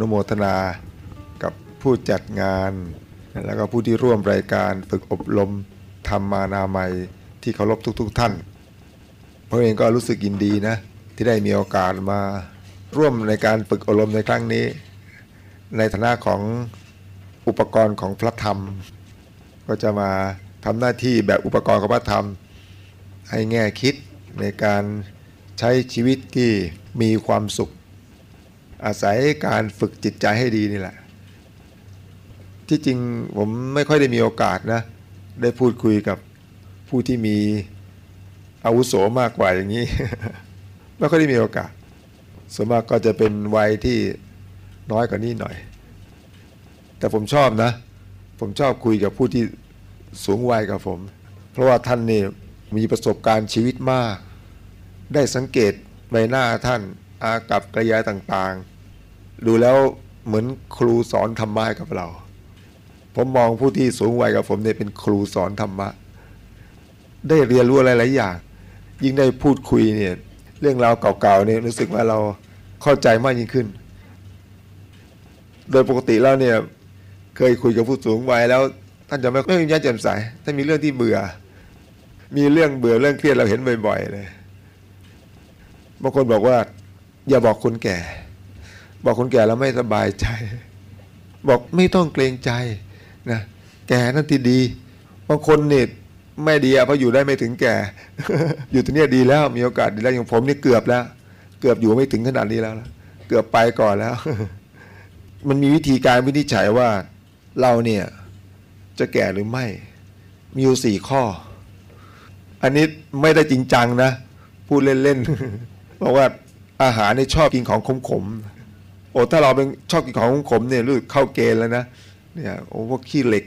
นุโมทนากับผู้จัดงาน แล้วก็ผู้ที่ร่วมรายการฝึกอบรมธรรมานามัยที่เคารพทุกๆทท่านผมเองก็รู้สึกยินดีนะ ที่ได้มีโอกาสมาร่วมในการฝึกอบรมในครั้งนี้ ในฐานะของอุปกรณ์ของพระธรรม ก็จะมาทำหน้าที่แบบอุปกรณ์ของพระธรรม ให้แง่คิดในการใช้ชีวิตที่มีความสุข อาศัยการฝึกจิตใจให้ดีนี่แหละ ที่จริงผมไม่ค่อยได้มีโอกาสนะ ได้พูดคุยกับผู้ที่มีอาวุโสมากกว่าอย่างนี้ ไม่ค่อยได้มีโอกาสส่วนมากก็จะเป็นวัยที่น้อยกว่านี้หน่อย แต่ผมชอบนะ ผมชอบคุยกับผู้ที่สูงวัยกับผม เพราะว่าท่านนี่มีประสบการณ์ชีวิตมาก ได้สังเกตใบหน้าท่านอากับกริยาต่าง ดูแล้วเหมือนครูสอนธรรมะกับเรา ผมมองผู้ที่สูงวัยกับผมเนี่ยเป็นครูสอนธรรมะ ได้เรียนรู้อะไรหลายอย่าง ยิ่งได้พูดคุยเนี่ย เรื่องราวเก่าๆเนี่ยรู้สึกว่าเราเข้าใจมากยิ่งขึ้น โดยปกติแล้วเนี่ย เคยคุยกับผู้สูงวัยแล้วท่านจะไม่ค่อยยิ้มแย้มแจ่มใสถ้ามีเรื่องที่เบื่อ มีเรื่องเบื่อเรื่องเครียดเราเห็นบ่อย ๆ เลยบางคนบอกว่า อย่าบอกคนแก่ บอกคนแก่แล้วไม่สบายใจ บอกไม่ต้องเกรงใจนะแก่นั่นที่ดีบางคนเนี่ยไม่ดีเพราะอยู่ได้ไม่ถึงแก่ อยู่ตรงนี้ดีแล้วมีโอกาสดีแล้วอย่างผมนี่เกือบแล้ว เกือบอยู่ไม่ถึงขนาดนี้แล้ว เกือบไปก่อนแล้ว มันมีวิธีการวินิจฉัยว่าเราเนี่ยจะแก่หรือไม่ มีอยู่สี่ข้อ อันนี้ไม่ได้จริงจังนะ พูดเล่นๆบอกว่าอาหารเนี่ยชอบกินของขมๆ โอ้ถ้าเราเป็นชอบกินของขมเนี่ยรู้สึกเข้าเกณฑ์แล้วนะเนี่ยโอ้พวกขี้เหล็ก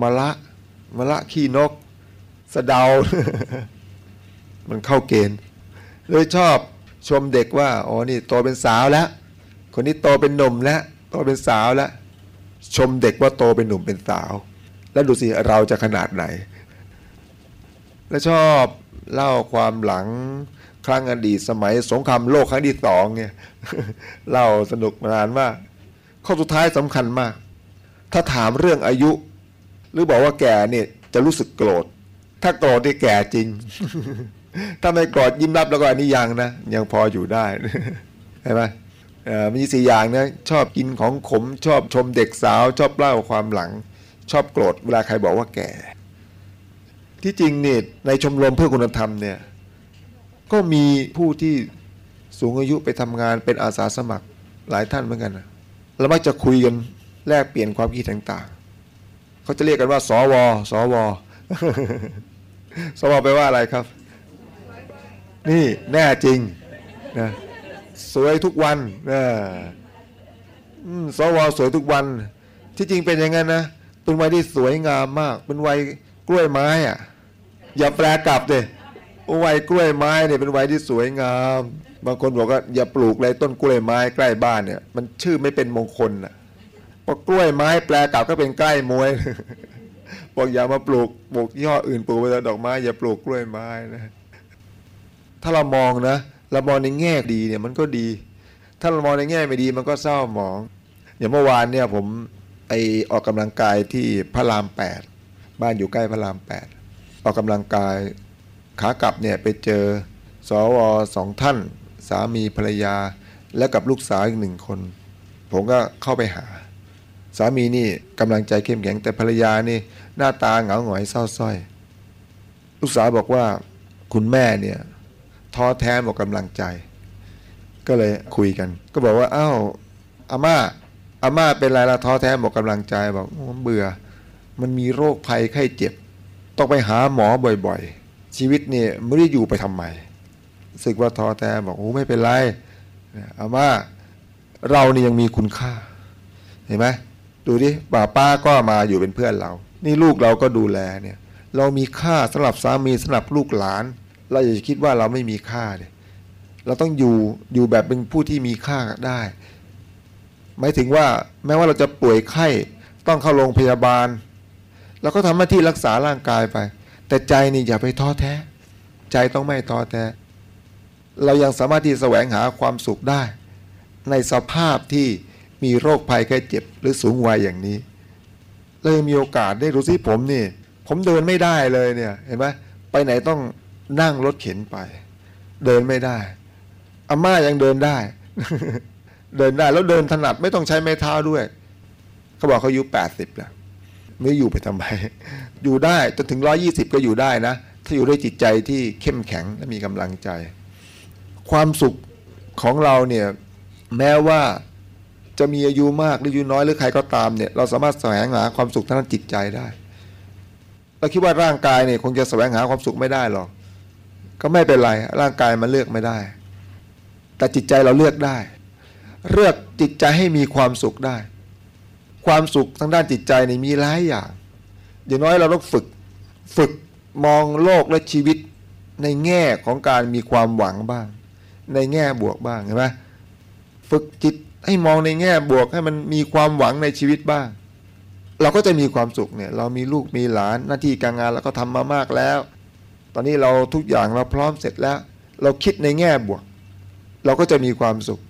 มะละมะละขี้นก สะเดา มันเข้าเกณฑ์เลยชอบชมเด็กว่าอ๋อนี่โตเป็นสาวแล้ว คนนี้โตเป็นหนุ่มแล้วโตเป็นสาวแล้ว ชมเด็กว่าโตเป็นหนุ่มเป็นสาว แล้วดูสิเราจะขนาดไหน แล้วชอบเล่าความหลัง ครั้งอดีตสมัยสงครามโลกครั้งที่สองเนี่ยเล่าสนุกนานมาก ข้อสุดท้ายสำคัญมาก ถ้าถามเรื่องอายุ หรือบอกว่าแก่เนี่ยจะรู้สึกโกรธ ถ้าโกรธนี่แก่จริง ถ้าไม่โกรธยิ้มรับแล้วก็อันนี้ยังนะ ยังพออยู่ได้ใช่ไหมอ่อมีสี่อย่างนะชอบกินของขมชอบชมเด็กสาว ชอบเล่าความหลัง ชอบโกรธเวลาใครบอกว่าแก่ ที่จริงนี่ในชมรมเพื่อคุณธรรมเนี่ย ก็มีผู้ที่สูงอายุไปทำงานเป็นอาสาสมัครหลายท่านเหมือนกันนะแล้วมักจะคุยกันแลกเปลี่ยนความคิดต่างๆเขาจะเรียกกันว่า สว สว สวแปลว่าอะไรครับ นี่แน่จริงนะสวยทุกวันนะอืมสวสวยทุกวัน ที่จริงเป็นอย่างนั้นนะเป็นวัยที่สวยงามมาก เป็นวัยกล้วยไม้อะอย่าแปลกลับเลย วัยกล้วยไม้เนี่ยเป็นวัยที่สวยงาม บางคนบอกว่าอย่าปลูกเลยต้นกล้วยไม้ใกล้บ้านเนี่ย มันชื่อไม่เป็นมงคลอะเพราะกล้วยไม้แปลกลับก็เป็นใกล้มวยบอกอย่ามาปลูกปลูกยี่ห้ออื่นปลูกไปแต่ดอกไม้อย่าปลูกกล้วยไม้นะถ้าเรามองนะเรามองในแง่ดีเนี่ยมันก็ดี ถ้าเรามองในแง่ไม่ดีมันก็เศร้าหมอง อย่างเมื่อวานเนี่ยผมไปออกกำลังกายที่พระรามแปดบ้านอยู่ใกล้พระรามแปดออกกำลังกาย ขากลับเนี่ยไปเจอสวสองท่าน สามีภรรยา และกับลูกสาวอีกหนึ่งคน ผมก็เข้าไปหา สามีนี่กำลังใจเข้มแข็งแต่ภรรยานี่หน้าตาเหงาหงอยเศร้าสร้อย ลูกสาวบอกว่าคุณแม่เนี่ยท้อแท้หมดกำลังใจ ก็เลยคุยกัน ก็บอกว่าอ้าวอาม่าอาม่าเป็นไรละท้อแท้หมดกำลังใจบอกเบื่อ มันมีโรคภัยไข้เจ็บ ต้องไปหาหมอบ่อยๆ ชีวิตเนี่ยไม่ได้อยู่ไปทำไมสึกว่าท้อแท้บอกโอ้ไม่เป็นไรเอาม่าเรานี่ยังมีคุณค่า เห็นไหมดูดิป้าป้าก็มาอยู่เป็นเพื่อนเรา นี่ลูกเราก็ดูแลเนี่ย เรามีค่าสำหรับสามีสำหรับลูกหลาน เราอย่าคิดว่าเราไม่มีค่าเนี่ยเราต้องอยู่อยู่แบบเป็นผู้ที่มีค่าได้หมายถึงว่าแม้ว่าเราจะป่วยไข้ต้องเข้าโรงพยาบาลเราก็ทำหน้าที่รักษาร่างกายไป แต่ใจนี่อย่าไปท้อแท้ ใจต้องไม่ท้อแท้ เรายังสามารถที่แสวงหาความสุขได้ ในสภาพที่มีโรคภัยแค่เจ็บหรือสูงวัยอย่างนี้เลยมีโอกาสได้รู้สิผมนี่ ผมเดินไม่ได้เลยเนี่ยเห็นไหมไปไหนต้องนั่งรถเข็นไป เดินไม่ได้อาม่ายังเดินได้ เดินได้แล้วเดินถนัดไม่ต้องใช้ไม้เท้าด้วย เขาบอกเขาอายุแปดสิบแล้ว ไม่อยู่ไปทำไม อยู่ได้จนถึงร้อยี่สิบก็อยู่ได้นะ ถ้าอยู่ด้วยจิตใจที่เข้มแข็งและมีกำลังใจ ความสุขของเราเนี่ยแม้ว่าจะมีอายุมากหรืออายุน้อยหรือใครก็ตามเนี่ยเราสามารถแสวงหาความสุขทางด้านจิตใจได้เราคิดว่าร่างกายเนี่ยคงจะแสวงหาความสุขไม่ได้หรอก ก็ไม่เป็นไร ร่างกายมันเลือกไม่ได้ แต่จิตใจเราเลือกได้ เลือกจิตใจให้มีความสุขได้ ความสุขทางด้านจิตใจนี่มีหลายอย่าง อย่างน้อยเราต้องฝึกฝึกมองโลกและชีวิตในแง่ของการมีความหวังบ้าง ในแง่บวกบ้างเห็นไหมฝึกจิตให้มองในแง่บวกให้มันมีความหวังในชีวิตบ้าง เราก็จะมีความสุขเนี่ยเรามีลูกมีหลานหน้าที่การงานเราก็ทำมามากแล้ว ตอนนี้เราทุกอย่างเราพร้อมเสร็จแล้ว เราคิดในแง่บวก เราก็จะมีความสุข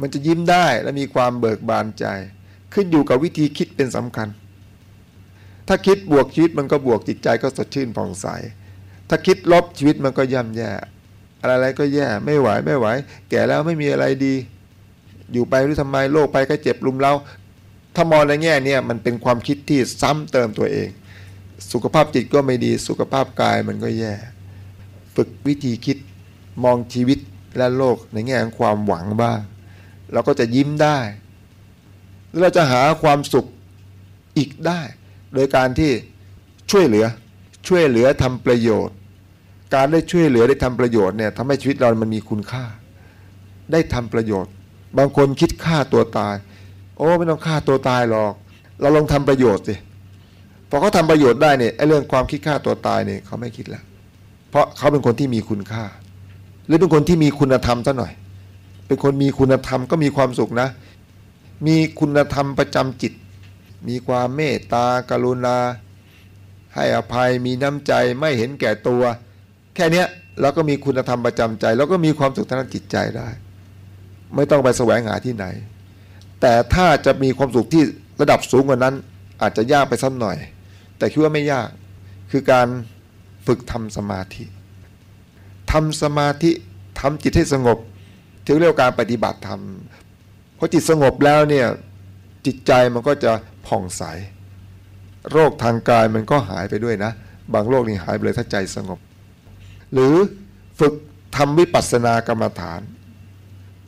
มันจะยิ้มได้และมีความเบิกบานใจ ขึ้นอยู่กับวิธีคิดเป็นสำคัญ ถ้าคิดบวกชีวิตมันก็บวกจิตใจก็สดชื่นผ่องใส ถ้าคิดลบชีวิตมันก็ย่ำแย่ อะไรๆก็แย่ไม่ไหวไม่ไหว แก่แล้วไม่มีอะไรดี อยู่ไปหรือทำไมโรคไปก็เจ็บลุมเราถ้ามองในแง่เนี่ยมันเป็นความคิดที่ซ้ำเติมตัวเอง สุขภาพจิตก็ไม่ดี สุขภาพกายมันก็แย่ ฝึกวิธีคิดมองชีวิตและโลกในแง่ของความหวังบ้างเราก็จะยิ้มได้ เราจะหาความสุขอีกได้ โดยการที่ช่วยเหลือช่วยเหลือทำประโยชน์ การได้ช่วยเหลือได้ทำประโยชน์เนี่ยทำให้ชีวิตเรามันมีคุณค่า ได้ทำประโยชน์ บางคนคิดฆ่าตัวตาย โอ้ไม่ต้องฆ่าตัวตายหรอก เราลองทำประโยชน์สิพอเขาทาประโยชน์ได้เนี่ยไอ้เรื่องความคิดฆ่าตัวตายเนี่ยเขาไม่คิดแล้วเพราะเขาเป็นคนที่มีคุณค่า หรือเป็นคนที่มีคุณธรรมซะหน่อย เป็นคนมีคุณธรรมก็มีความสุขนะ มีคุณธรรมประจำจิต มีความเมตตากรุณา ให้อภัยมีน้ำใจไม่เห็นแก่ตัว แค่เนี้ยเราก็มีคุณธรรมประจำใจแล้วก็มีความสุขทางจิตใจได้ ไม่ต้องไปแสวงหาที่ไหน แต่ถ้าจะมีความสุขที่ระดับสูงกว่านั้น อาจจะยากไปสักหน่อย แต่คิดว่าไม่ยากคือการฝึกทำสมาธิทำสมาธิทำจิตให้สงบถึงเรียกว่าการปฏิบัติธรรม อจิตสงบแล้วเนี่ยจิตใจมันก็จะผ่องใส โรคทางกายมันก็หายไปด้วยนะ บางโรคนี่หายไปเลยถ้าใจสงบ หรือฝึกทำวิปัสสนากรรมฐาน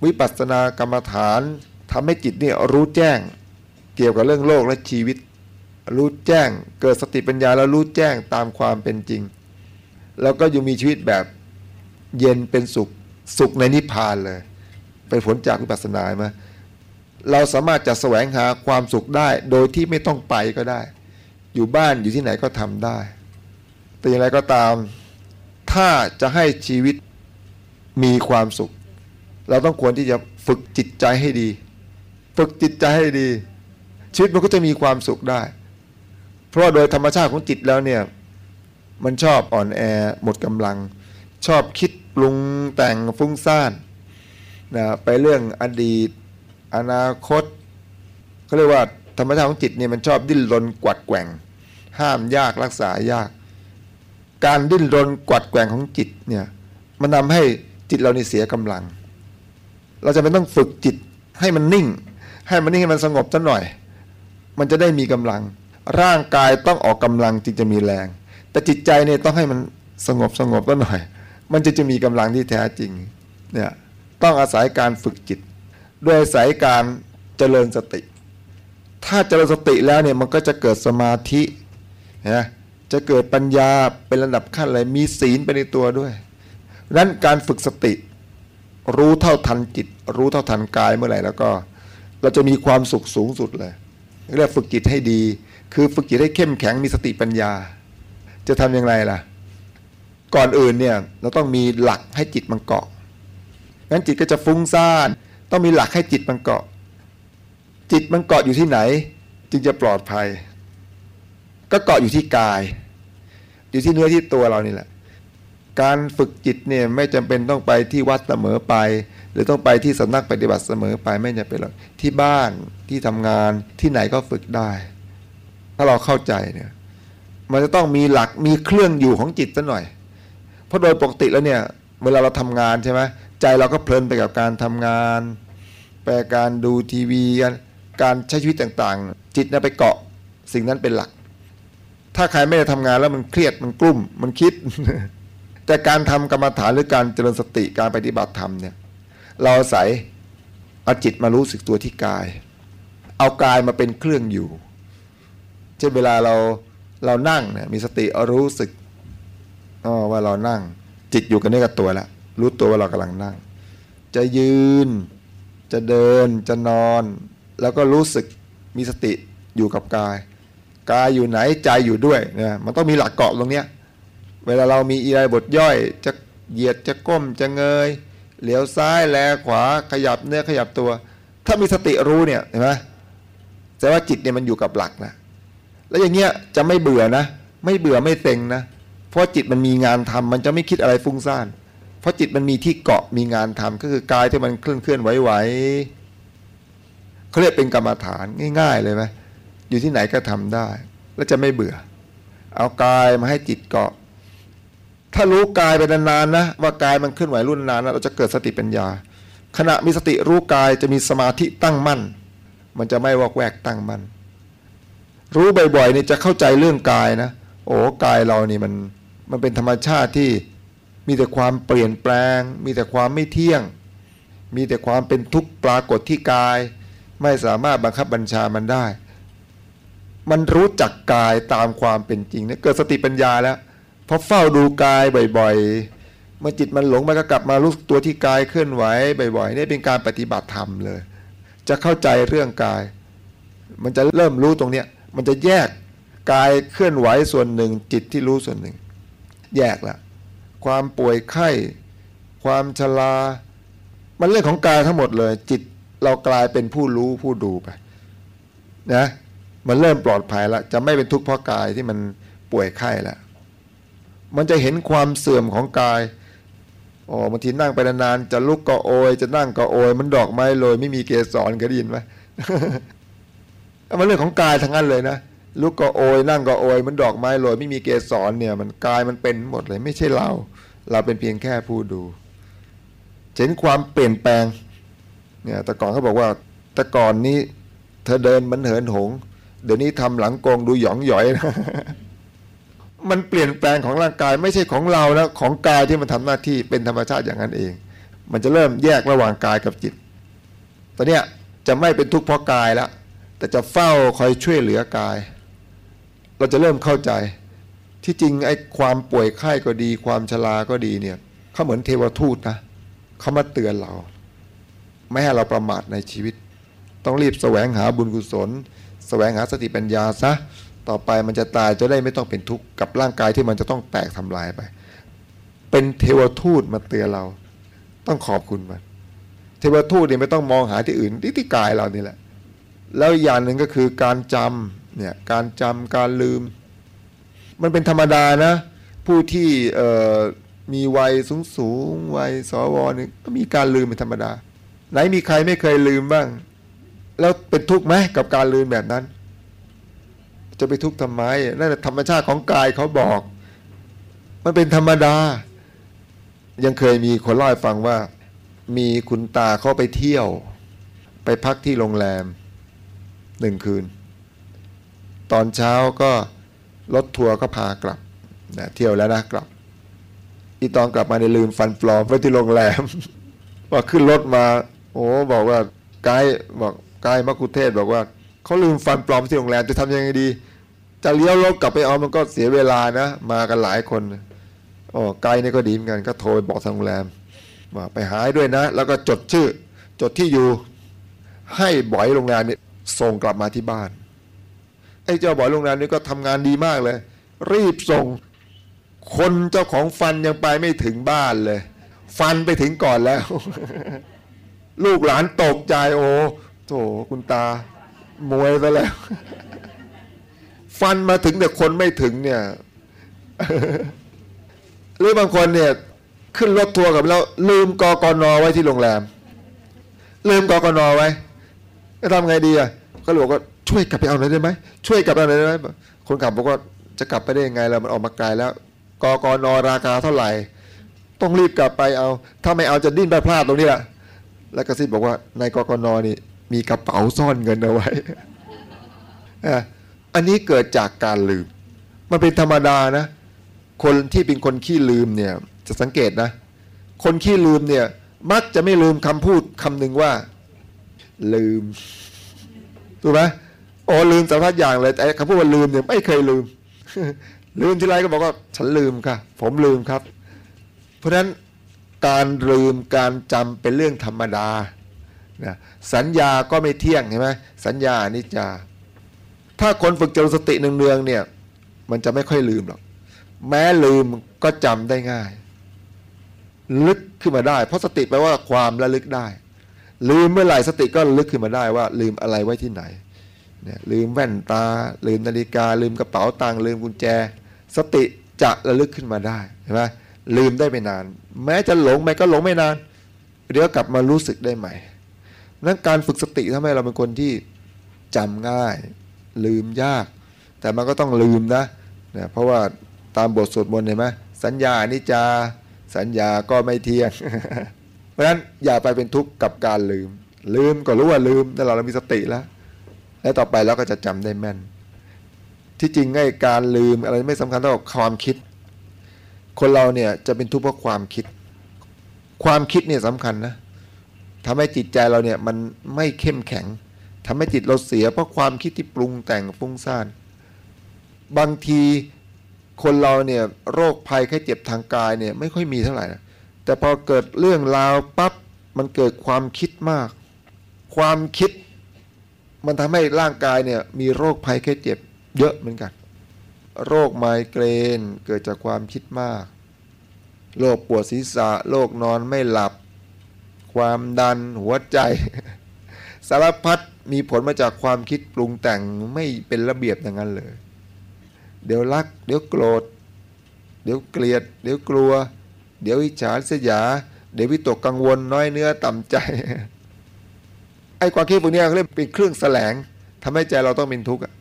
วิปัสสนากรรมฐานทำให้จิตเนี่ยรู้แจ้งเกี่ยวกับเรื่องโลกและชีวิต รู้แจ้งเกิดสติปัญญาแล้วรู้แจ้งตามความเป็นจริง แล้วก็ยังมีชีวิตแบบเย็นเป็นสุขสุขในนิพพานเลย เป็นผลจากวิปัสสนาไหม เราสามารถจะแสวงหาความสุขได้โดยที่ไม่ต้องไปก็ได้ อยู่บ้านอยู่ที่ไหนก็ทำได้ แต่อย่างไรก็ตาม ถ้าจะให้ชีวิตมีความสุข เราต้องควรที่จะฝึกจิตใจให้ดี ฝึกจิตใจให้ดี ชีวิตมันก็จะมีความสุขได้ เพราะโดยธรรมชาติของจิตแล้วเนี่ยมันชอบอ่อนแอหมดกำลัง ชอบคิดปรุงแต่งฟุ้งซ่านนะไปเรื่องอดีต อนาคตเขาเรียกว่าธรรมชาติของจิตเนี่ยมันชอบดิ้นรนกวัดแกว่ง ห้ามยากรักษายาก การดิ้นรนกวัดแกว่งของจิตเนี่ยมันทาให้จิตเรานี่เสียกำลัง เราจะไม่ต้องฝึกจิตให้มันนิ่ง ให้มันนิ่งให้มันสงบสัหน่อย มันจะได้มีกำลัง ร่างกายต้องออกกำลังจึงจะมีแรง แต่จิตใจเนี่ยต้องให้มันสงบสงบสัหน่อย มันจะจะมีกำลังที่แท้จริงเนี่ยต้องอาศัยการฝึกจิต ด้วยอายการเจริญสติ ถ้าเจริญสติแล้วเนี่ยมันก็จะเกิดสมาธินะจะเกิดปัญญาเป็นระดับขั้นอะไรมีศีลไปในตัวด้วยนั้นการฝึกสติ รู้เท่าทันจิต รู้เท่าทันกายเมื่อไหร่แล้วก็ เราจะมีความสุขสูงสุดเลยเรียกฝึกจิตให้ดี คือฝึกจิตให้เข้มแข็งมีสติปัญญา จะทำอย่างไรล่ะ ก่อนอื่นเนี่ยเราต้องมีหลักให้จิตมันเกาะงั้นจิตก็จะฟุ้งซ่าน ต้องมีหลักให้จิตมันเกาะ จิตมันเกาะอยู่ที่ไหน จึงจะปลอดภัย ก็เกาะอยู่ที่กาย อยู่ที่เนื้อที่ตัวเรานี่แหละ การฝึกจิตเนี่ยไม่จำเป็นต้องไปที่วัดเสมอไป หรือต้องไปที่สำนักปฏิบัติเสมอไปไม่จะเป็นหรอกที่บ้านที่ทำงานที่ไหนก็ฝึกได้ ถ้าเราเข้าใจเนี่ยมันจะต้องมีหลักมีเครื่องอยู่ของจิตซะหน่อย เพราะโดยปกติแล้วเนี่ย เวลาเราทำงานใช่ไหมใจเราก็เพลินไปกับการทำงาน ไปลการดูทีวี การใช้ชีวิตต่างๆ จิตน่ะไปเกาะสิ่งนั้นเป็นหลัก ถ้าใครไม่ได้ทำงานแล้วมันเครียดมันกลุ้มมันคิด แต่การทำกรรมฐานหรือการเจริญสติการปฏิบัติธรรมเนี่ยเราอาศัยเอาจิตมารู้สึกตัวที่กาย เอากายมาเป็นเครื่องอยู่ เช่นเวลาเราเรานั่งเนี่ยมีสติรู้สึกอ๋อว่าเรานั่ง จิตอยู่กับเนื้อกับตัวแล้วรู้ตัวว่าเรากำลังนั่ง จะยืน จะเดินจะนอน แล้วก็รู้สึกมีสติอยู่กับกาย กายอยู่ไหนใจอยู่ด้วยนะมันต้องมีหลักเกาะตรงเนี้ยเวลาเรามีอีไรบทย่อยจะเหยียดจะก้มจะเงยเหลียวซ้ายแลขวาขยับเนื้อขยับตัว ถ้ามีสติรู้เนี่ยเห็นไหมแต่ว่าจิตเนี่ยมันอยู่กับหลักนะแล้วอย่างเงี้ยจะไม่เบื่อนะ ไม่เบื่อไม่เซ็งนะเพราะจิตมันมีงานทำมันจะไม่คิดอะไรฟุ้งซ่าน เพราะจิตมันมีที่เกาะมีงานทำก็คือกายที่มันเคลื่อนเคลื่อนไหวไหวเขาเรียกเป็นกรรมฐานง่าย ๆ เลยไหมอยู่ที่ไหนก็ทำได้ แล้วจะไม่เบื่อ เอากายมาให้จิตเกาะ ถ้ารู้กายไปนานๆนะว่ากายมันเคลื่อนไหวรุ่นนานนะเราจะเกิดสติปัญญา ขณะมีสติรู้กายจะมีสมาธิตั้งมั่น มันจะไม่วอกแวกตั้งมั่นรู้บ่อยๆนี่จะเข้าใจเรื่องกายนะโอ้กายเรานี่มันมันเป็นธรรมชาติที่ มีแต่ความเปลี่ยนแปลง มีแต่ความไม่เที่ยง มีแต่ความเป็นทุกข์ปรากฏที่กาย ไม่สามารถบังคับบัญชามันได้ มันรู้จักกายตามความเป็นจริงเนี่ยเกิดสติปัญญาแล้วพอเฝ้าดูกายบ่อยๆ เมื่อจิตมันหลงมันก็กลับมารู้ตัวที่กายเคลื่อนไหวบ่อยๆนี่เป็นการปฏิบัติธรรมเลย จะเข้าใจเรื่องกาย มันจะเริ่มรู้ตรงเนี้ยมันจะแยกกายเคลื่อนไหวส่วนหนึ่ง จิตที่รู้ส่วนหนึ่ง แยกละ ความป่วยไข้ ความชรา มันเรื่องของกายทั้งหมดเลย จิตเรากลายเป็นผู้รู้ผู้ดูไปนะมันเริ่มปลอดภัยแล้วจะไม่เป็นทุกข์เพราะกายที่มันป่วยไข้แล้วมันจะเห็นความเสื่อมของกายอ๋อบางทีนั่งไปนานๆจะลุกก็โอย จะนั่งก็โอย มันดอกไม้โรยไม่มีเกสรเคยได้ยินไหมมันเรื่องของกายทั้งนั้นเลยนะลุกก็โอย นั่งก็โอย มันดอกไม้โรยไม่มีเกสรเนี่ย มันกายมันเป็นหมดเลย ไม่ใช่เรา เราเป็นเพียงแค่ผู้ดูเห็นความเปลี่ยนแปลงเนี่ยแต่ก่อนเขาบอกว่าแต่ก่อนนี้เธอเดินมันเหินหง เดี๋ยวนี้ทำหลังกงดูหยองหยอยนะมันเปลี่ยนแปลงของร่างกายไม่ใช่ของเรานะของกายที่มันทำหน้าที่เป็นธรรมชาติอย่างนั้นเอง มันจะเริ่มแยกระหว่างกายกับจิต ตอนเนี้ยจะไม่เป็นทุกข์เพราะกายแล้วแต่จะเฝ้าคอยช่วยเหลือกาย เราจะเริ่มเข้าใจ ที่จริงไอ้ความป่วยไข้ก็ดี ความชราก็ดีเนี่ยเขาเหมือนเทวทูตนะเขามาเตือนเรา ไม่ให้เราประมาทในชีวิต ต้องรีบแสวงหาบุญกุศล แสวงหาสติปัญญาซะต่อไปมันจะตายจะได้ไม่ต้องเป็นทุกข์กับร่างกายที่มันจะต้องแตกทำลายไป เป็นเทวทูตมาเตือนเรา ต้องขอบคุณมันเทวทูตเนี่ยไม่ต้องมองหาที่อื่นที่ที่กายเรานี่แหละ แล้วอย่างหนึ่งก็คือการจำเนี่ยการจำการลืม มันเป็นธรรมดานะ ผู้ที่มีวัยสูงสูงวัยสวนี่ก็มีการลืมเป็นธรรมดา ไหนมีใครไม่เคยลืมบ้าง แล้วเป็นทุกข์ไหมกับการลืมแบบนั้น จะไปทุกข์ทำไมนั่นแหละธรรมชาติของกายเขาบอก มันเป็นธรรมดา ยังเคยมีคนเล่าให้ฟังว่า มีคุณตาเขาไปเที่ยว ไปพักที่โรงแรมหนึ่งคืน ตอนเช้าก็ รถทัวร์ก็พากลับนะเที่ยวแล้วนะกลับ อีตอนกลับมาในลืมฟันปลอมไว้ที่โรงแรมว่าขึ้นรถมา โอ้บอกว่าไกด์บอกไกด์มักคุเทศบอกว่าเขาลืมฟันปลอมที่โรงแรมจะทำยังไงดี จะเลี้ยวรถกลับไปเอามันก็เสียเวลานะ มากันหลายคนโอ้ไกด์นี่ก็ดีเหมือนกันก็โทรไปบอกทางโรงแรมว่าไปหายด้วยนะ แล้วก็จดชื่อ จดที่อยู่ให้บ่อยโรงแรมเนี่ยส่งกลับมาที่บ้าน ไอ้เจ้าบ่อยโรงแรมนี่ก็ทำงานดีมากเลย รีบส่งคนเจ้าของฟันยังไปไม่ถึงบ้านเลย ฟันไปถึงก่อนแล้ว ลูกหลานตกใจโอ้โถคุณตามวยซะแล้ว ฟันมาถึงแต่คนไม่ถึงเนี่ย หรือบางคนเนี่ย ขึ้นรถทัวร์กับเราลืมกกนไว้ที่โรงแรม ลืมกกนไว้จะทำไงดีอะก็เลยบอกว่า ช่วยกลับไปเอาหน่อยได้ไหมช่วยกลับไปเอาหน่อยได้ไหมคนขับบอกว่าจะกลับไปได้ยังไงล่ะมันออกมาไกลแล้วกกนราคาเท่าไหร่ ต้องรีบกลับไปเอา ถ้าไม่เอาจะดิ้นไปพลาดตรงนี้แหละแล้วกระซิบบอกว่าในกกนนี่มีกระเป๋าซ่อนเงินเอาไว้อะอันนี้เกิดจากการลืม มันเป็นธรรมดานะ คนที่เป็นคนขี้ลืมเนี่ยจะสังเกตนะ คนขี้ลืมเนี่ยมักจะไม่ลืมคำพูดคำหนึ่งว่า ลืมถูกไหม โอ้ลืมสารพัดอย่างเลยแต่คำพูดว่าลืมเนี่ยไม่เคยลืม ลืมที่ไรก็บอกว่าฉันลืมค่ะ ผมลืมครับ เพราะฉะนั้นการลืมการจำเป็นเรื่องธรรมดานะสัญญาก็ไม่เที่ยงใช่ไหมสัญญาอนิจจาถ้าคนฝึกเจริญสติเนืองๆเนี่ย มันจะไม่ค่อยลืมหรอก แม้ลืมก็จำได้ง่าย ลึกขึ้นมาได้ เพราะสติแปลว่าความระลึกได้ ลืมเมื่อไหร่สติก็ลึกขึ้นมาได้ว่า ลืมอะไรไว้ที่ไหน นี่ยลืมแว่นตา ลืมนาฬิกา ลืมกระเป๋าตังค์ลืมกุญแจ สติจะระลึกขึ้นมาได้เห็นไหมลืมได้ไม่นาน แม้จะหลงไปก็หลงไม่นาน เดี๋ยวกลับมารู้สึกได้ใหม่นั้นการฝึกสติทำให้เราเป็นคนที่จำง่าย ลืมยาก แต่มันก็ต้องลืมนะนะเพราะว่าตามบทสวดมนต์เห็นไหมสัญญานิจจา สัญญาก็ไม่เที่ยง เพราะฉะนั้นอย่าไปเป็นทุกข์กับการลืม ลืมก็รู้ว่าลืมแต่เราเรามีสติแล้ว และต่อไปเราก็จะจำได้แม่น ที่จริงไอ้การลืมอะไรไม่สำคัญเท่ากับความคิด คนเราเนี่ยจะเป็นทุกข์เพราะความคิด ความคิดเนี่ยสำคัญนะทำให้จิตใจเราเนี่ยมันไม่เข้มแข็งทำให้จิตเราเสียเพราะความคิดที่ปรุงแต่งฟุ้งซ่านบางทีคนเราเนี่ยโรคภัยแค่เจ็บทางกายเนี่ยไม่ค่อยมีเท่าไหร่นะแต่พอเกิดเรื่องราวปั๊บมันเกิดความคิดมาก ความคิด มันทำให้ร่างกายเนี่ยมีโรคภัยแค่เจ็บเยอะเหมือนกัน โรคไมเกรนเกิดจากความคิดมาก โรคปวดศีรษะ โรคนอนไม่หลับ ความดันหัวใจ สารพัดมีผลมาจากความคิดปรุงแต่งไม่เป็นระเบียบอย่างนั้นเลย เดี๋ยวรัก เดี๋ยวโกรธ เดี๋ยวเกลียด เดี๋ยวกลัว เดี๋ยวอิจฉาเสียาเดี๋ยววิตกกังวลน้อยเนื้อต่ำใจ อ้ความคิดพวกนี้เขาเรียกเป็นเครื่องแสลงทำให้ใจเราต้องเป็นทุกข์อะ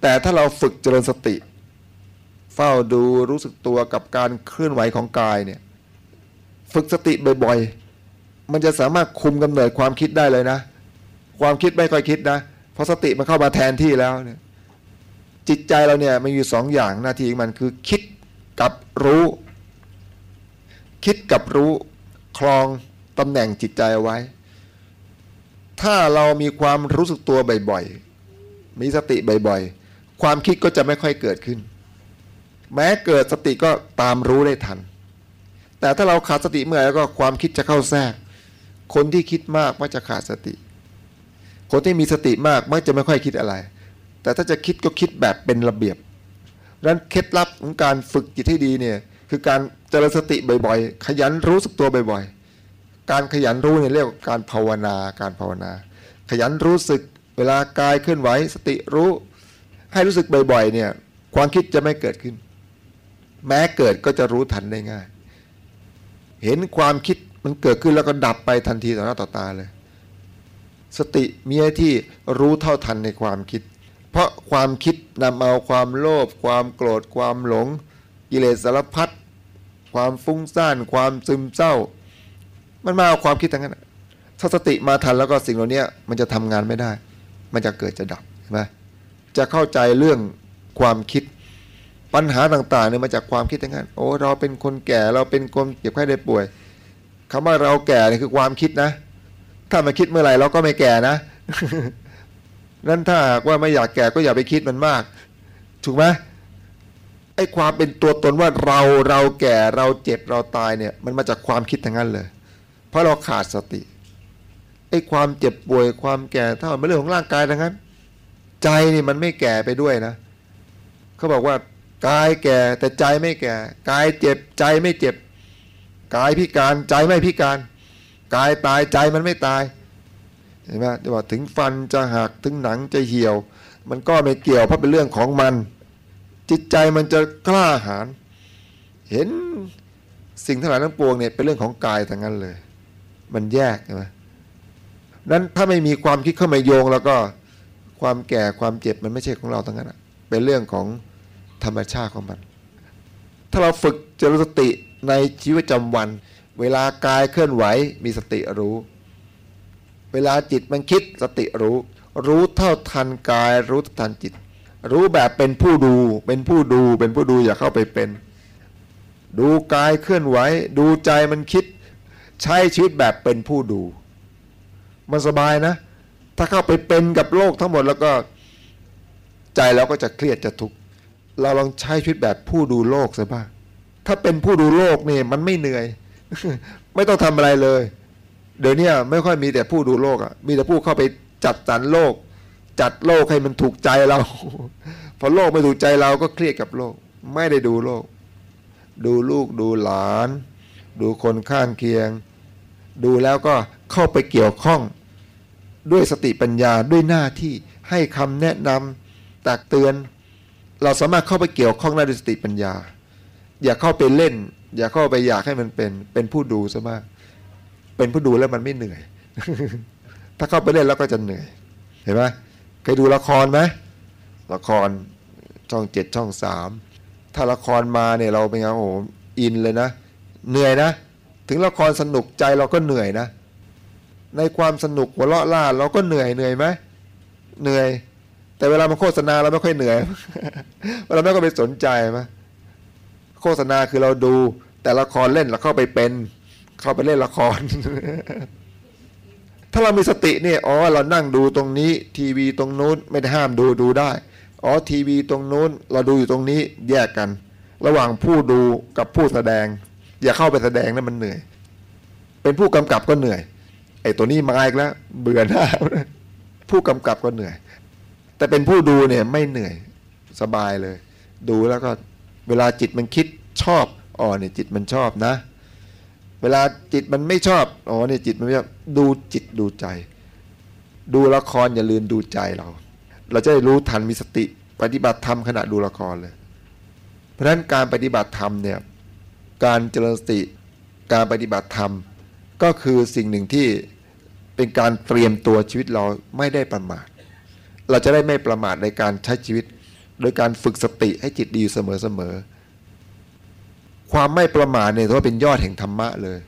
แต่ถ้าเราฝึกเจริญสติ เฝ้าดูรู้สึกตัวกับการเคลื่อนไหวของกายเนี่ยฝึกสติบ่อยๆ มันจะสามารถคุมกำเนิดความคิดได้เลยนะ ความคิดไม่ค่อยคิดนะ เพราะสติมันเข้ามาแทนที่แล้วเนี่ยจิตใจเราเนี่ยมันอยู่สองอย่างหน้าที่ของมันคือคิดกับรู้ คิดกับรู้คลองตำแหน่งจิตใจเอาไว้ ถ้าเรามีความรู้สึกตัวบ่อยๆ มีสติบ่อยๆ ความคิดก็จะไม่ค่อยเกิดขึ้น แม้เกิดสติก็ตามรู้ได้ทัน แต่ถ้าเราขาดสติเมื่อไหร่แล้วก็ความคิดจะเข้าแทรก คนที่คิดมากมักจะขาดสติ คนที่มีสติมากมักจะไม่ค่อยคิดอะไร แต่ถ้าจะคิดก็คิดแบบเป็นระเบียบดังนั้นเคล็ดลับของการฝึกจิตให้ดีเนี่ยคือการเจริญสติบ่อยๆ ขยันรู้สึกตัวบ่อยๆ การขยันรู้เนี่ยเรียกว่าการภาวนาการภาวนา ขยันรู้สึกเวลากายเคลื่อนไหวสติรู้ ให้รู้สึกบ่อยๆเนี่ยความคิดจะไม่เกิดขึ้น แม้เกิดก็จะรู้ทันได้ง่าย เห็นความคิดมันเกิดขึ้นแล้วก็ดับไปทันทีต่อหน้าต่อตาเลย สติมีหน้าที่รู้เท่าทันในความคิด เพราะความคิดนำเอาความโลภความโกรธความหลง กิเลสสารพัดความฟุ้งซ่านความซึมเศร้า มันมาเอาความคิดทั้งนั้นถ้าสติมาทันแล้วก็สิ่งเหล่านี้มันจะทำงานไม่ได้ มันจะเกิดจะดับใช่ไหมจะเข้าใจเรื่องความคิดปัญหาต่างๆเนี่ยมาจากความคิดทั้งนั้นโอ้เราเป็นคนแก่เราเป็นคนเจ็บไข้ได้ป่วยคำว่าเราแก่นี่คือความคิดนะ ถ้ามาคิดเมื่อไหร่เราก็ไม่แก่นะนั้นถ้าหากว่าไม่อยากแก่ก็อย่าไปคิดมันมาก ถูกไหมไอ้ความเป็นตัวตนว่าเราเราแก่เราเจ็บเราตายเนี่ย มันมาจากความคิดทั้งนั้นเลย เพราะเราขาดสติไอ้ความเจ็บป่วยความแก่ถ้าเป็นเรื่องของร่างกายทั้งนั้น ใจนี่มันไม่แก่ไปด้วยนะเขาบอกว่ากายแก่แต่ใจไม่แก่กายเจ็บใจไม่เจ็บกายพิการใจไม่พิการกายตายใจมันไม่ตายเห็นไหมที่ว่าถึงฟันจะหักถึงหนังจะเหี่ยว มันก็ไม่เกี่ยวเพราะเป็นเรื่องของมัน จิตใจมันจะกล้าหาญเห็นสิ่งทั้งหลายทั้งปวงเนี่ยเป็นเรื่องของกายทั้งนั้นเลย มันแยกใช่ไหมนั้นถ้าไม่มีความคิดเข้ามาโยง แล้วก็ความแก่ความเจ็บมันไม่ใช่ของเราทั้งนั้นเป็นเรื่องของธรรมชาติของมัน ถ้าเราฝึกเจริญสติในชีวิตประจำวัน เวลากายเคลื่อนไหวมีสติรู้ เวลาจิตมันคิดสติรู้ รู้เท่าทันกาย รู้เท่าทันจิต รู้แบบเป็นผู้ดู เป็นผู้ดู เป็นผู้ดูอย่าเข้าไปเป็น ดูกายเคลื่อนไหว ดูใจมันคิด ใช้ชีวิตแบบเป็นผู้ดู มันสบายนะ ถ้าเข้าไปเป็นกับโลกทั้งหมดแล้วก็ใจเราก็จะเครียดจะทุกข์เราลองใช้ชีวิตแบบผู้ดูโลกซะบ้างถ้าเป็นผู้ดูโลกนี่มันไม่เหนื่อย ไม่ต้องทำอะไรเลย เดี๋ยวนี้ไม่ค่อยมีแต่ผู้ดูโลกอะมีแต่ผู้เข้าไปจัดสรรโลก จัดโลกให้มันถูกใจเราพอโลกไม่ถูกใจเราก็เครียดกับโลก ไม่ได้ดูโลก ดูลูกดูหลาน ดูคนข้างเคียง ดูแล้วก็เข้าไปเกี่ยวข้อง ด้วยสติปัญญาด้วยหน้าที่ให้คำแนะนำตักเตือน เราสามารถเข้าไปเกี่ยวข้องได้ด้วยสติปัญญา อย่าเข้าไปเล่น อย่าเข้าไปอยากให้มันเป็นเป็นผู้ดูซะมาก เป็นผู้ดูแล้วมันไม่เหนื่อย ถ้าเข้าไปเล่นแล้วก็จะเหนื่อยเห็นไหมเคยดูละครไหมละครช่องเจ็ดช่องสามถ้าละครมาเนี่ยเราเป็นไงโอ้โหอินเลยนะ เหนื่อยนะ ถึงละครสนุกใจเราก็เหนื่อยนะ ในความสนุกหัวเราะล่าเราก็เหนื่อยเหนื่อยไหมเหนื่อย แต่เวลามันโฆษณาเราไม่ค่อยเหนื่อยเราไม่ก็ไปสนใจไหมโฆษณาคือเราดู แต่ละครเล่นเราเข้าไปเป็น เข้าไปเล่นละคร ถ้าเรามีสติเนี่ยอ๋อเรานั่งดูตรงนี้ ทีวีตรงนู้นไม่ได้ห้ามดูดูได้อ๋อทีวีตรงนู้นเราดูอยู่ตรงนี้แยกกัน ระหว่างผู้ดูกับผู้แสดง อย่าเข้าไปแสดงนะั้นมันเหนื่อย เป็นผู้กำกับก็เหนื่อย ไอ้ตัวนี้มาอีกแล้ว เบื่อหน้าผู้กำกับก็เหนื่อย แต่เป็นผู้ดูเนี่ยไม่เหนื่อยสบายเลย ดูแล้วก็เวลาจิตมันคิดชอบอ๋อเนี่ยจิตมันชอบนะ เวลาจิตมันไม่ชอบอ๋อเนี่ยจิตมันไม่ชอบดูจิตดูใจ ดูละครอย่าลืมดูใจเรา เราจะได้รู้ทันมีสติปฏิบัติธรรมขณะดูละครเลย เพราะฉะนั้นการปฏิบัติธรรมเนี่ย การเจริญสติ การปฏิบัติธรรม ก็คือสิ่งหนึ่งที่เป็นการเตรียมตัวชีวิตเราไม่ได้ประมาท เราจะได้ไม่ประมาทในการใช้ชีวิต โดยการฝึกสติให้จิตดีอยู่เสมอๆ ความไม่ประมาทเนี่ยถือว่าเป็นยอดแห่งธรรมะเลย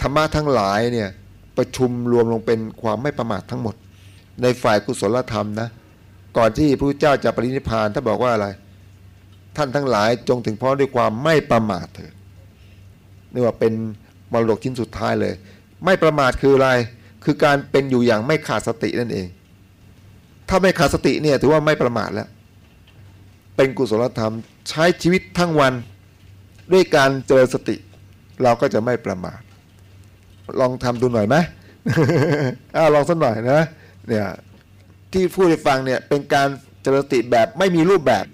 ธรรมะทั้งหลายเนี่ยประชุมรวมลงเป็นความไม่ประมาททั้งหมด ในฝ่ายกุศลธรรมนะ ก่อนที่พระเจ้าจะปรินิพพานท่าบอกว่าอะไร ท่านทั้งหลายจงถึงพร้อมด้วยความไม่ประมาทเถิดนี่ว่าเป็นมรดกชิ้นสุดท้ายเลย ไม่ประมาทคืออะไร คือการเป็นอยู่อย่างไม่ขาดสตินั่นเอง ถ้าไม่ขาดสติเนี่ยถือว่าไม่ประมาทแล้ว เป็นกุศลธรรมใช้ชีวิตทั้งวันด้วยการเจริญสติ เราก็จะไม่ประมาท ลองทำดูหน่อยไหมอ้าลองสักหน่อยนะเนี่ยที่พูดให้ฟังเนี่ยเป็นการเจริญสติแบบไม่มีรูปแบบ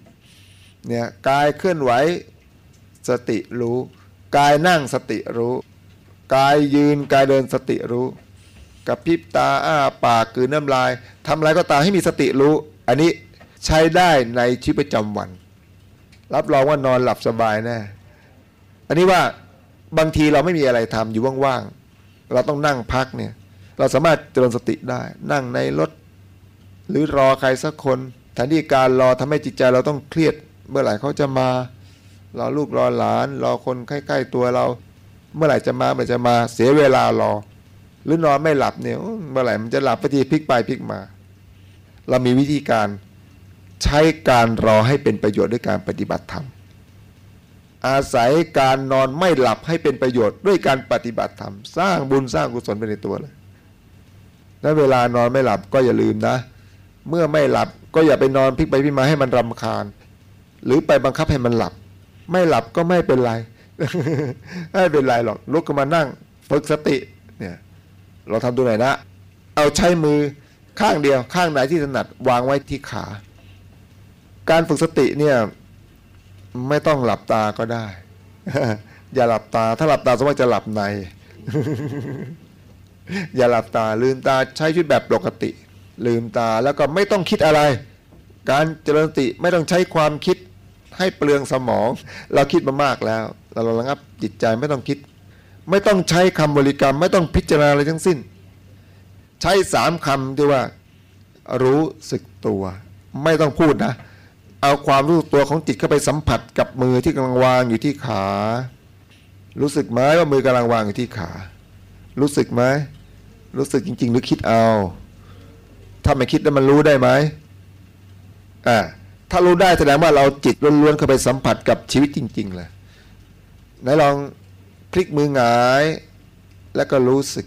เนี่ยกายเคลื่อนไหวสติรู้กายนั่งสติรู้กายยืนกายเดินสติรู้กับพิบตาอ้าปากกืนน้ำลายทำอะไรก็ตามให้มีสติรู้ อันนี้ใช้ได้ในชีวิตประจำวัน รับรองว่านอนหลับสบายแน่อันนี้ว่าบางทีเราไม่มีอะไรทำอยู่ว่างๆเราต้องนั่งพักเนี่ยเราสามารถเจริญสติได้ นั่งในรถ หรือรอใครสักคนแทนที่การรอทำให้จิตใจเราต้องเครียด เมื่อไหร่เขาจะมารอลูกรอหลานรอคนใกล้ๆตัวเรา เมื่อไหร่จะมาเมื่อจะมาเสียเวลารอ หรือนอนไม่หลับเนี่ยเมื่อไหร่มันจะหลับไปทีพลิกไปพลิกมา เรามีวิธีการใช้การรอให้เป็นประโยชน์ด้วยการปฏิบัติธรรมอาศัยการนอนไม่หลับให้เป็นประโยชน์ด้วยการปฏิบัติธรรมสร้างบุญสร้างกุศลไปในตัวเลยและเวลานอนไม่หลับก็อย่าลืมนะ เมื่อไม่หลับก็อย่าไปนอนพลิกไปพลิกมาให้มันรำคาญ หรือไปบังคับให้มันหลับ ไม่หลับก็ไม่เป็นไร ไม่เป็นไรหรอกลุกขึ้นมานั่งฝึกสติเนี่ยเราทำตัวไหนนะ เอาใช้มือข้างเดียว ข้างไหนที่ถนัดวางไว้ที่ขา การฝึกสติเนี่ยไม่ต้องหลับตาก็ได้ อย่าหลับตาถ้าหลับตาสมมติจะหลับใน อย่าหลับตาลืมตาใช้ชีวิตแบบปกติ ลืมตาแล้วก็ไม่ต้องคิดอะไร การเจริญสติไม่ต้องใช้ความคิด ให้เปลืองสมอง เราคิดมามากแล้ว เราระงับจิตใจไม่ต้องคิด ไม่ต้องใช้คำบริกรรม ไม่ต้องพิจารณาอะไรทั้งสิ้น ใช้สามคำที่ว่า รู้สึกตัว ไม่ต้องพูดนะ เอาความรู้ตัวของจิตเข้าไปสัมผัสกับมือที่กำลังวางอยู่ที่ขา รู้สึกไหมว่ามือกำลังวางอยู่ที่ขา รู้สึกไหมรู้สึกจริง ๆ หรือคิดเอา ถ้าไม่คิดแล้วมันรู้ได้ไหมอ่า ถ้ารู้ได้แสดงว่าเราจิตล้วนๆเข้าไปสัมผัสกับชีวิตจริง ๆ เลยไหนลองพลิกมือหงายแล้วก็รู้สึก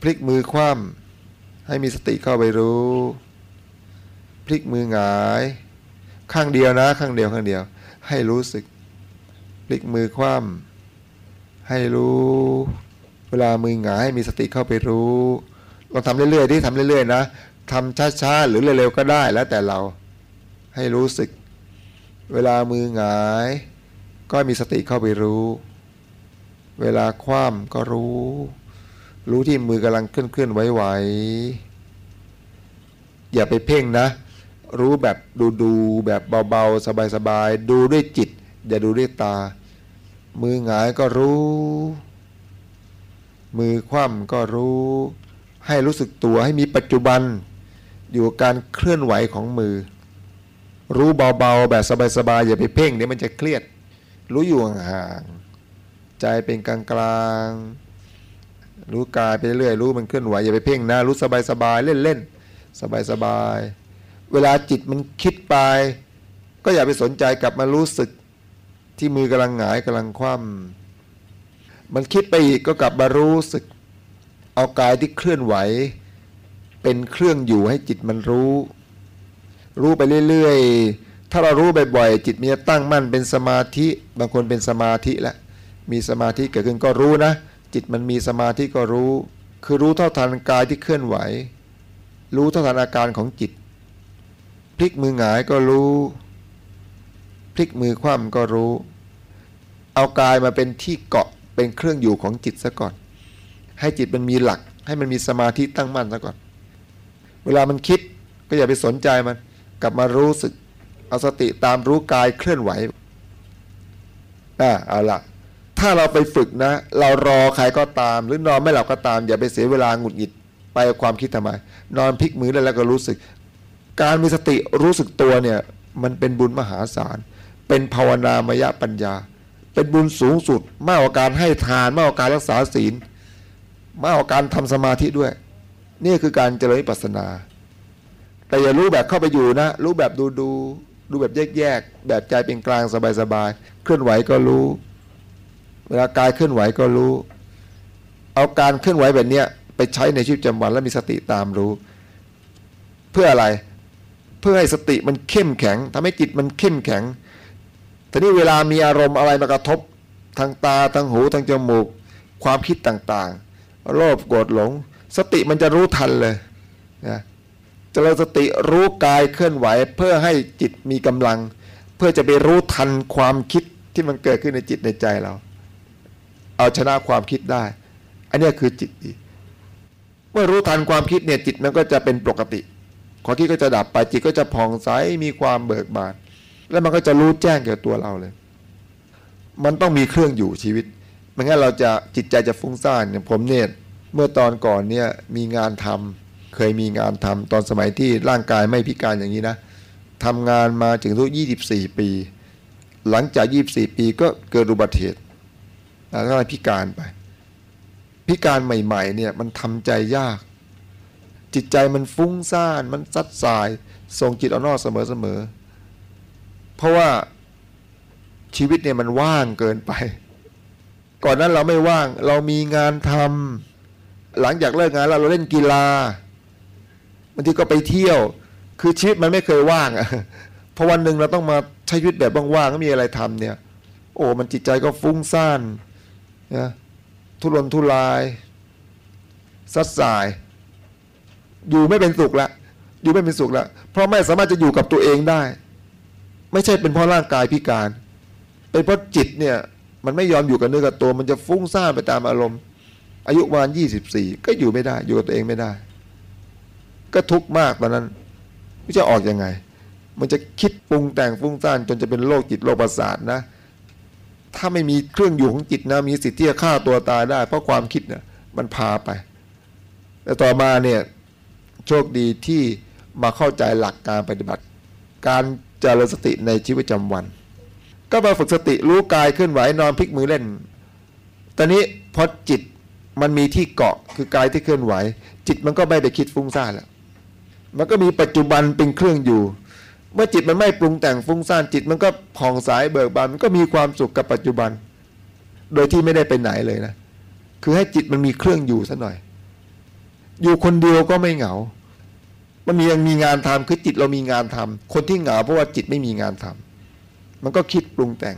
พลิกมือคว่ำให้มีสติเข้าไปรู้ พลิกมือหงาย ข้างเดียวนะ ข้างเดียวข้างเดียว ให้รู้สึก พลิกมือคว่ำให้รู้ เวลามือหงายให้มีสติเข้าไปรู้ลองทำเรื่อยๆที่ทำเรื่อยๆนะทำช้าๆหรือเร็วๆก็ได้แล้วแต่เรา ให้รู้สึก เวลามือหงาย ก็มีสติเข้าไปรู้ เวลาคว่ำก็รู้ รู้ที่มือกำลังเคลื่อนเคลื่อนไหวๆอย่าไปเพ่งนะ รู้แบบดูดูแบบเบาๆ สบายๆ ดูด้วยจิต อย่าดูด้วยตา มือหงายก็รู้ มือคว่ำก็รู้ ให้รู้สึกตัวให้มีปัจจุบัน อยู่กับการเคลื่อนไหวของมือ รู้เบาๆ แบบสบายๆอย่าไปเพ่งเดี๋ยวมันจะเครียด รู้อยู่ห่างๆใจเป็นกลางๆรู้กายไปเรื่อยรู้มันเคลื่อนไหวอย่าไปเพ่งนะรู้สบายๆเล่นๆสบายๆเวลาจิตมันคิดไป ก็อย่าไปสนใจกลับมารู้สึกที่มือกำลังหงายกำลังคว่ำมันคิดไปอีกก็กลับมารู้สึก เอากายที่เคลื่อนไหว เป็นเครื่องอยู่ให้จิตมันรู้ รู้ไปเรื่อยๆ ถ้าเรารู้บ่อยๆจิตมันจะตั้งมั่นเป็นสมาธิบางคนเป็นสมาธิแล้วมีสมาธิเกิดขึ้นก็รู้นะ จิตมันมีสมาธิก็รู้ คือรู้เท่าทันกายที่เคลื่อนไหว รู้เท่าทันอาการของจิต พลิกมือหงายก็รู้ พลิกมือคว่ำก็รู้ เอากายมาเป็นที่เกาะเป็นเครื่องอยู่ของจิตซะก่อน ให้จิตมันมีหลัก ให้มันมีสมาธิตั้งมั่นซะก่อน เวลามันคิดก็อย่าไปสนใจมัน กลับมารู้สึกเอาสติตามรู้กายเคลื่อนไหวอ่าเอาละถ้าเราไปฝึกนะ เรารอใครก็ตาม หรือนอนไม่หลับก็ตาม อย่าไปเสียเวลาหงุดหงิดไปความคิดทำไมนอนพลิกมือแล้วก็รู้สึก การมีสติรู้สึกตัวเนี่ยมันเป็นบุญมหาศาล เป็นภาวนามยปัญญา เป็นบุญสูงสุด มากกว่าการให้ทานมากกว่าการรักษาศีล มากกว่าการทำสมาธิด้วย นี่คือการเจริญปัสนา แต่อย่ารู้แบบเข้าไปอยู่นะ รู้แบบดูดูดูแบบแยกแยกๆแบบใจเป็นกลางสบายๆเคลื่อนไหวก็รู้ เวลากายเคลื่อนไหวก็รู้ เอาการเคลื่อนไหวแบบเนี้ยไปใช้ในชีวิตประจำวันแล้วมีสติตามรู้ เพื่ออะไรเพื่อให้สติมันเข้มแข็งทำให้จิตมันเข้มแข็งทีนี้เวลามีอารมณ์อะไรมากระทบทางตาทางหูทางจมูก ความคิดต่างๆ โลภโกรธหลง สติมันจะรู้ทันเลยนะ จริญสติรู้กายเคลื่อนไหวเพื่อให้จิตมีกำลัง เพื่อจะไปรู้ทันความคิดที่มันเกิดขึ้นในจิตในใจเรา เอาชนะความคิดได้ อันนี้คือจิตดีเมื่อรู้ทันความคิดเนี่ยจิตมันก็จะเป็นปกติความคิดก็จะดับไปจิตก็จะผ่องใสมีความเบิกบาน แล้วมันก็จะรู้แจ้งเกี่ยวกับตัวเราเลย มันต้องมีเครื่องอยู่ชีวิตไม่งั้นเราจะจิตใจจะฟุ้งซ่านอย่างผมเนี่ยเมื่อตอนก่อนเนี่ยมีงานทำ เคยมีงานทำตอนสมัยที่ร่างกายไม่พิการอย่างนี้นะทำงานมาถึงทุก24 ปี หลังจาก 24 ปีก็เกิดอุบัติเหตุแล้วก็พิการไป พิการใหม่ๆเนี่ยมันทำใจยาก จิตใจมันฟุ้งซ่านมันซัดสายส่งจิตออกนอกเสมอๆเพราะว่าชีวิตเนี่ยมันว่างเกินไป ก่อนนั้นเราไม่ว่างเรามีงานทำหลังจากเลิกงานแล้วเราเล่นกีฬา บางทีก็ไปเที่ยว คือชีวิตมันไม่เคยว่างอะพอวันหนึ่งเราต้องมาใช้ชีวิตแบบว่างๆก็มีอะไรทำเนี่ย โอ้มันจิตใจก็ฟุ้งซ่านนะทุรนทุรายซัดสาย อยู่ไม่เป็นสุขละอยู่ไม่เป็นสุขละเพราะไม่สามารถจะอยู่กับตัวเองได้ ไม่ใช่เป็นเพราะร่างกายพิการ เป็นเพราะจิตเนี่ยมันไม่ยอมอยู่กับเนื้อกับตัว มันจะฟุ้งซ่านไปตามอารมณ์ อายุประมาณยี่สิบสี่ก็อยู่ไม่ได้ อยู่กับตัวเองไม่ได้ ก็ทุกข์มากตอนนั้นไม่จะออกยังไง มันจะคิดปรุงแต่งฟุ้งซ่านจนจะเป็นโรคจิตโรคประสาทนะ ถ้าไม่มีเครื่องอยู่ของจิตนะมีสิทธิ์ที่จะฆ่าตัวตายได้ เพราะความคิดเนี่ยมันพาไป แต่ต่อมาเนี่ยโชคดีที่มาเข้าใจหลักการปฏิบัติ การเจริญสติในชีวิตประจำวัน ก็มาฝึกสติรู้กายเคลื่อนไหวนอนพลิกมือเล่น ตอนนี้พอจิตมันมีที่เกาะคือกายที่เคลื่อนไหว จิตมันก็ไม่ไปคิดฟุ้งซ่านแล้ว มันก็มีปัจจุบันเป็นเครื่องอยู่ เมื่อจิตมันไม่ปรุงแต่งฟุ้งซ่านจิตมันก็ผ่องใสเบิกบานมันก็มีความสุขกับปัจจุบัน โดยที่ไม่ได้ไปไหนเลยนะ คือให้จิตมันมีเครื่องอยู่ซะหน่อย อยู่คนเดียวก็ไม่เหงา มันมียังมีงานทำคือจิตเรามีงานทำคนที่เหงาเพราะว่าจิตไม่มีงานทำมันก็คิดปรุงแต่ง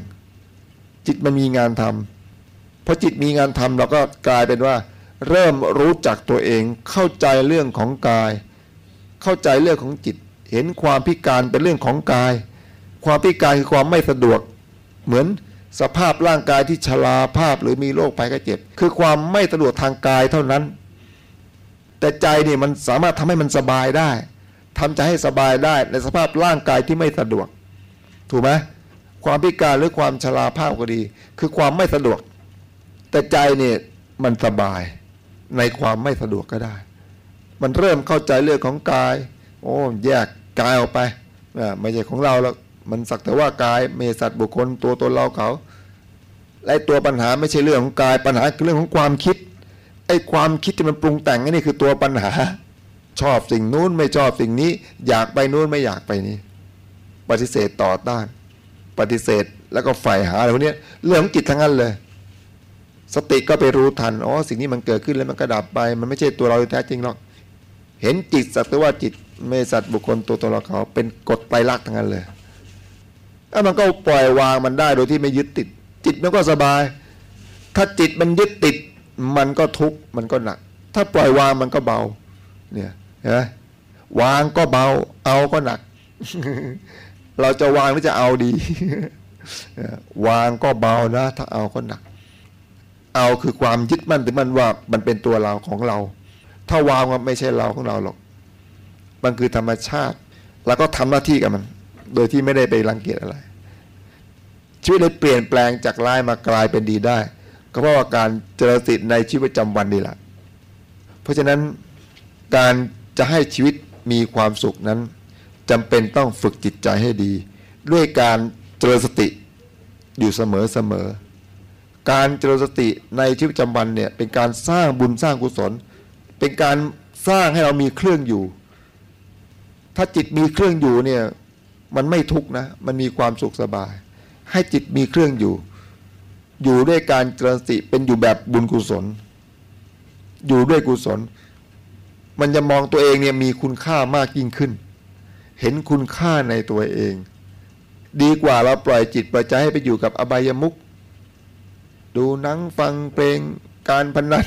จิตมันมีงานทำพอจิตมีงานทำเราก็กลายเป็นว่า เริ่มรู้จักตัวเองเข้าใจเรื่องของกาย เข้าใจเรื่องของจิต เห็นความพิการเป็นเรื่องของกาย ความพิการคือความไม่สะดวก เหมือนสภาพร่างกายที่ชราภาพหรือมีโรคภัยไข้เจ็บ คือความไม่สะดวกทางกายเท่านั้น แต่ใจนี่มันสามารถทำให้มันสบายได้ทำใจให้สบายได้ในสภาพร่างกายที่ไม่สะดวก ถูกไหมความพิการหรือความชราภาพก็ดี คือความไม่สะดวก แต่ใจเนี่ยมันสบายในความไม่สะดวกก็ได้ มันเริ่มเข้าใจเรื่องของกาย โอ้แยกกายออกไปไม่ใช่ของเราแล้วมันสักแต่ว่ากายเมสัตว์บุคคลตัวตนเราเขาและตัวปัญหาไม่ใช่เรื่องของกายปัญหาคือเรื่องของความคิดไอ้ความคิดที่มันปรุงแต่งนี่คือตัวปัญหา ชอบสิ่งนู้นไม่ชอบสิ่งนี้ อยากไปนู้นไม่อยากไปนี้ ปฏิเสธต่อต้าน ปฏิเสธแล้วก็ฝ่ายหาอะไรพวกนี้เรื่องของจิตทั้งนั้นเลย สติก็ไปรู้ทันอ๋อสิ่งนี้มันเกิดขึ้นแล้วมันก็ดับไป มันไม่ใช่ตัวเราแท้จริงหรอก เห็นจิตสักแต่ว่าจิตไม่สัตว์บุคคลตัวตนเราเขา เป็นกฎไตรลักษณ์ทั้งนั้นเลยถ้ามันก็ปล่อยวางมันได้โดยที่ไม่ยึดติด จิตมันก็สบาย ถ้าจิตมันยึดติด มันก็ทุกข์มันก็หนัก ถ้าปล่อยวางมันก็เบา เนี่ยเห็นไหมวางก็เบา เอาก็หนัก เราจะวางหรือจะเอาดี วางก็เบานะ ถ้าเอาก็หนัก เอาคือความยึดมั่นถือมันว่ามันเป็นตัวเราของเรา ถ้าวางว่าไม่ใช่เราของเราหรอก มันคือธรรมชาติ แล้วก็ทำหน้าที่กับมัน โดยที่ไม่ได้ไปรังเกียจอะไร ชีวิตเลยเปลี่ยนแปลงจากร้ายมากลายเป็นดีได้ ก็เพราะว่าการเจริญสติในชีวิตประจำวันนี่แหละ เพราะฉะนั้นการจะให้ชีวิตมีความสุขนั้นจำเป็นต้องฝึกจิตใจให้ดี ด้วยการเจริญสติอยู่เสมอเสมอการเจริญสติในชีวิตประจำวันเนี่ยเป็นการสร้างบุญสร้างกุศล เป็นการสร้างให้เรามีเครื่องอยู่ ถ้าจิตมีเครื่องอยู่เนี่ยมันไม่ทุกข์นะ มันมีความสุขสบาย ให้จิตมีเครื่องอยู่ อยู่ด้วยการเจริญสติเป็นอยู่แบบบุญกุศล อยู่ด้วยกุศล มันจะมองตัวเองเนี่ยมีคุณค่ามากยิ่งขึ้น เห็นคุณค่าในตัวเอง ดีกว่าเราปล่อยจิตปล่อยใจให้ไปอยู่กับอบายมุขดูหนังฟังเพลงการพนัน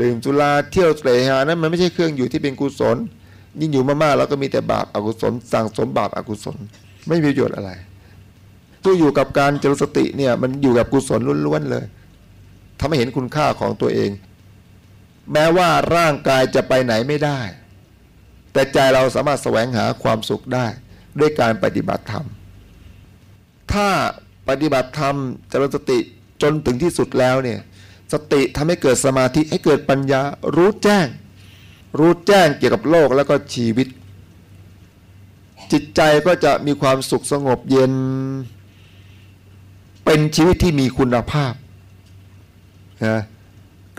ดื่มสุราเที่ยวเสหานั้นมันไม่ใช่เครื่องอยู่ที่เป็นกุศล ยิ่งอยู่มากๆเราก็มีแต่บาปอกุศล สั่งสมบาปอกุศล ไม่มีประโยชน์อะไร ตัวอยู่กับการเจริญสติเนี่ยมันอยู่กับกุศลล้วนๆเลยทำให้เห็นคุณค่าของตัวเอง แม้ว่าร่างกายจะไปไหนไม่ได้ แต่ใจเราสามารถแสวงหาความสุขได้ ด้วยการปฏิบัติธรรม ถ้าปฏิบัติธรรมเจริญสติจนถึงที่สุดแล้วเนี่ย สติทำให้เกิดสมาธิให้เกิดปัญญารู้แจ้ง รู้แจ้งเกี่ยวกับโลกแล้วก็ชีวิต จิตใจก็จะมีความสุขสงบเย็น เป็นชีวิตที่มีคุณภาพนะ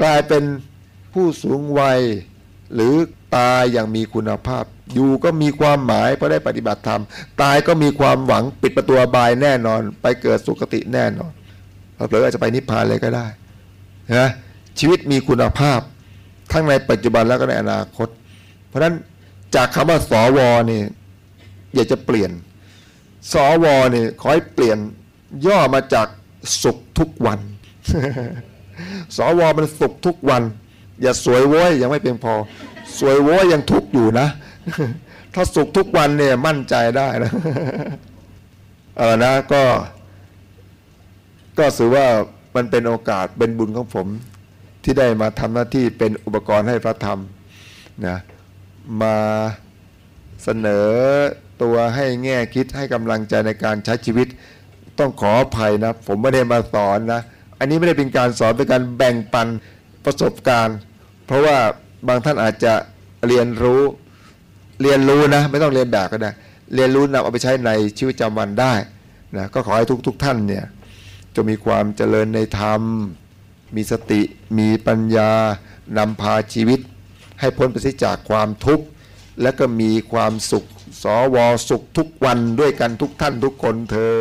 กลายเป็นผู้สูงวัย หรือตายอย่างมีคุณภาพ อยู่ก็มีความหมายเพราะได้ปฏิบัติธรรม ตายก็มีความหวังปิดประตูบายแน่นอน ไปเกิดสุคติแน่นอนเผลออาจจะไปนิพพานเลยก็ได้ นะชีวิตมีคุณภาพ ทั้งในปัจจุบันแล้วก็ในอนาคต เพราะฉะนั้นจากคำว่าสวนี่อยากจะเปลี่ยน สวนี่ขอให้เปลี่ยนย่อมาจากสุขทุกวัน สวมันสุขทุกวัน อย่าสวยโว้ยยังไม่เพียงพอ สวยโว้ยยังทุกอยู่นะ ถ้าสุขทุกวันเนี่ยมั่นใจได้นะเออนะก็ ก็ถือว่า มันเป็นโอกาสเป็นบุญของผมที่ได้มาทำหน้าที่เป็นอุปกรณ์ให้พระธรรมนะมาเสนอตัวให้แง่คิดให้กำลังใจในการใช้ชีวิต ต้องขออภัยนะ ผมไม่ได้มาสอนนะ อันนี้ไม่ได้เป็นการสอนเป็นการแบ่งปันประสบการณ์ เพราะว่าบางท่านอาจจะเรียนรู้เรียนรู้นะ ไม่ต้องเรียนแบบก็ได้ เรียนรู้นำเอาไปใช้ในชีวิตประจำวันได้นะก็ขอให้ทุกๆทท่านเนี่ย จะมีความเจริญในธรรม มีสติ มีปัญญานำพาชีวิต ให้พ้นไปจากความทุกข์ และก็มีความสุข สวสุขทุกวันด้วยกันทุกท่านทุกคนเธอ